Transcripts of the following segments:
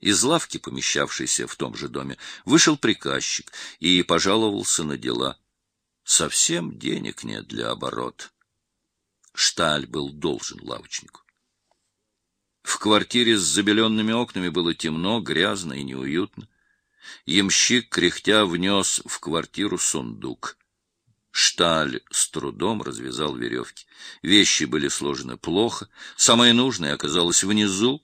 Из лавки, помещавшейся в том же доме, вышел приказчик и пожаловался на дела. Совсем денег нет для оборота. Шталь был должен лавочнику. В квартире с забеленными окнами было темно, грязно и неуютно. Ямщик, кряхтя, внес в квартиру сундук. Шталь с трудом развязал веревки. Вещи были сложены плохо, самое нужное оказалось внизу.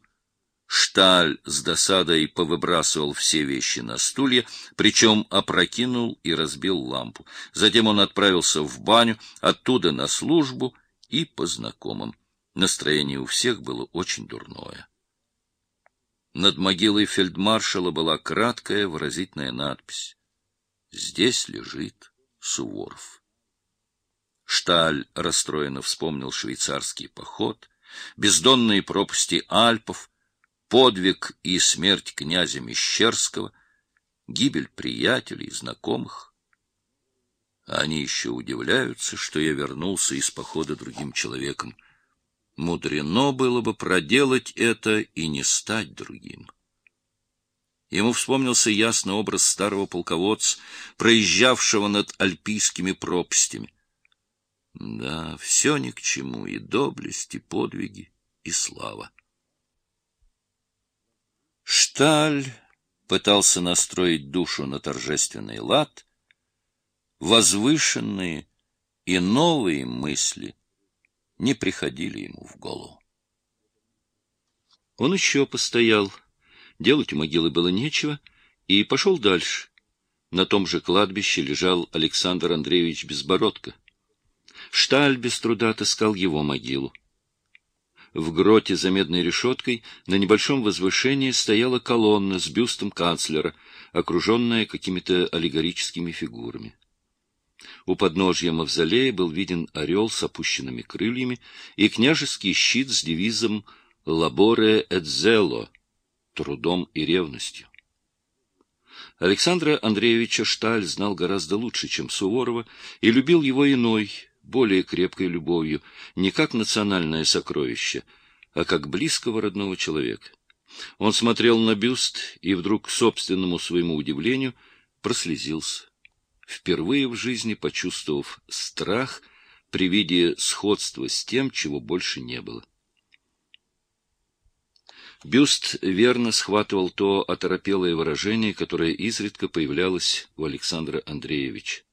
Шталь с досадой повыбрасывал все вещи на стулья, причем опрокинул и разбил лампу. Затем он отправился в баню, оттуда на службу и по знакомым. Настроение у всех было очень дурное. Над могилой фельдмаршала была краткая выразительная надпись. «Здесь лежит Суворов». Шталь расстроенно вспомнил швейцарский поход, бездонные пропасти Альпов, подвиг и смерть князя Мещерского, гибель приятелей и знакомых. Они еще удивляются, что я вернулся из похода другим человеком. Мудрено было бы проделать это и не стать другим. Ему вспомнился ясно образ старого полководца, проезжавшего над альпийскими пропастями. Да, все ни к чему, и доблесть, и подвиги, и слава. Шталь пытался настроить душу на торжественный лад, возвышенные и новые мысли не приходили ему в голову. Он еще постоял, делать у могилы было нечего, и пошел дальше. На том же кладбище лежал Александр Андреевич Безбородко. Шталь без труда отыскал его могилу. В гроте за медной решеткой на небольшом возвышении стояла колонна с бюстом канцлера, окруженная какими-то аллегорическими фигурами. У подножья мавзолея был виден орел с опущенными крыльями и княжеский щит с девизом «Лаборе zelo» — «Трудом и ревностью». Александра Андреевича Шталь знал гораздо лучше, чем Суворова, и любил его иной, более крепкой любовью, не как национальное сокровище, а как близкого родного человека. Он смотрел на бюст и вдруг, к собственному своему удивлению, прослезился. Впервые в жизни почувствовав страх при виде сходства с тем, чего больше не было. Бюст верно схватывал то оторопелое выражение, которое изредка появлялось у Александра Андреевича.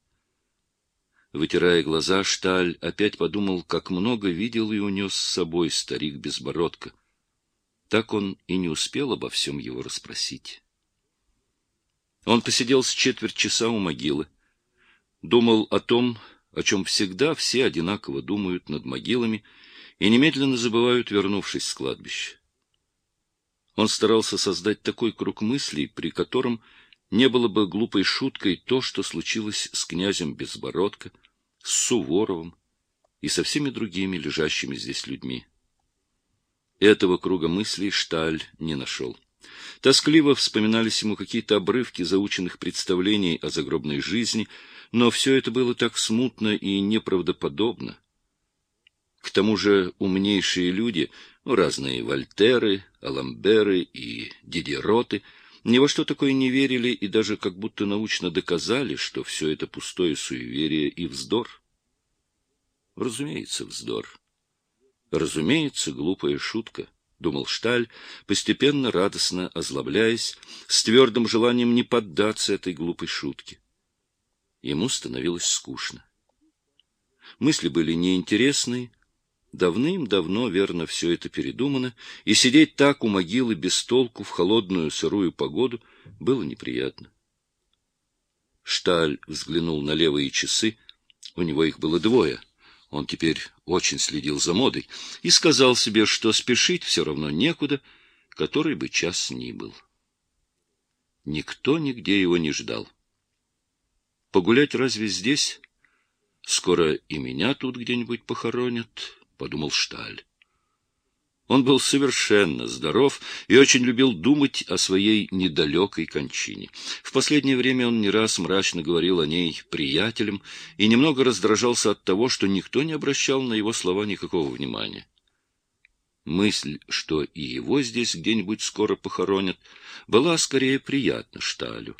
Вытирая глаза, Шталь опять подумал, как много видел и унес с собой старик Безбородко. Так он и не успел обо всем его расспросить. Он посидел с четверть часа у могилы, думал о том, о чем всегда все одинаково думают над могилами и немедленно забывают, вернувшись с кладбища. Он старался создать такой круг мыслей, при котором не было бы глупой шуткой то, что случилось с князем Безбородко, с Суворовым и со всеми другими лежащими здесь людьми. Этого круга мыслей Шталь не нашел. Тоскливо вспоминались ему какие-то обрывки заученных представлений о загробной жизни, но все это было так смутно и неправдоподобно. К тому же умнейшие люди, ну, разные Вольтеры, Аламберы и Дидероты, ни во что такое не верили и даже как будто научно доказали, что все это пустое суеверие и вздор. Разумеется, вздор. Разумеется, глупая шутка, — думал Шталь, постепенно радостно озлобляясь, с твердым желанием не поддаться этой глупой шутке. Ему становилось скучно. Мысли были неинтересные, Давным-давно, верно, все это передумано, и сидеть так у могилы без толку в холодную сырую погоду было неприятно. Шталь взглянул на левые часы, у него их было двое, он теперь очень следил за модой, и сказал себе, что спешить все равно некуда, который бы час ни был. Никто нигде его не ждал. Погулять разве здесь? Скоро и меня тут где-нибудь похоронят, — подумал Шталь. Он был совершенно здоров и очень любил думать о своей недалекой кончине. В последнее время он не раз мрачно говорил о ней приятелям и немного раздражался от того, что никто не обращал на его слова никакого внимания. Мысль, что и его здесь где-нибудь скоро похоронят, была скорее приятна Шталю.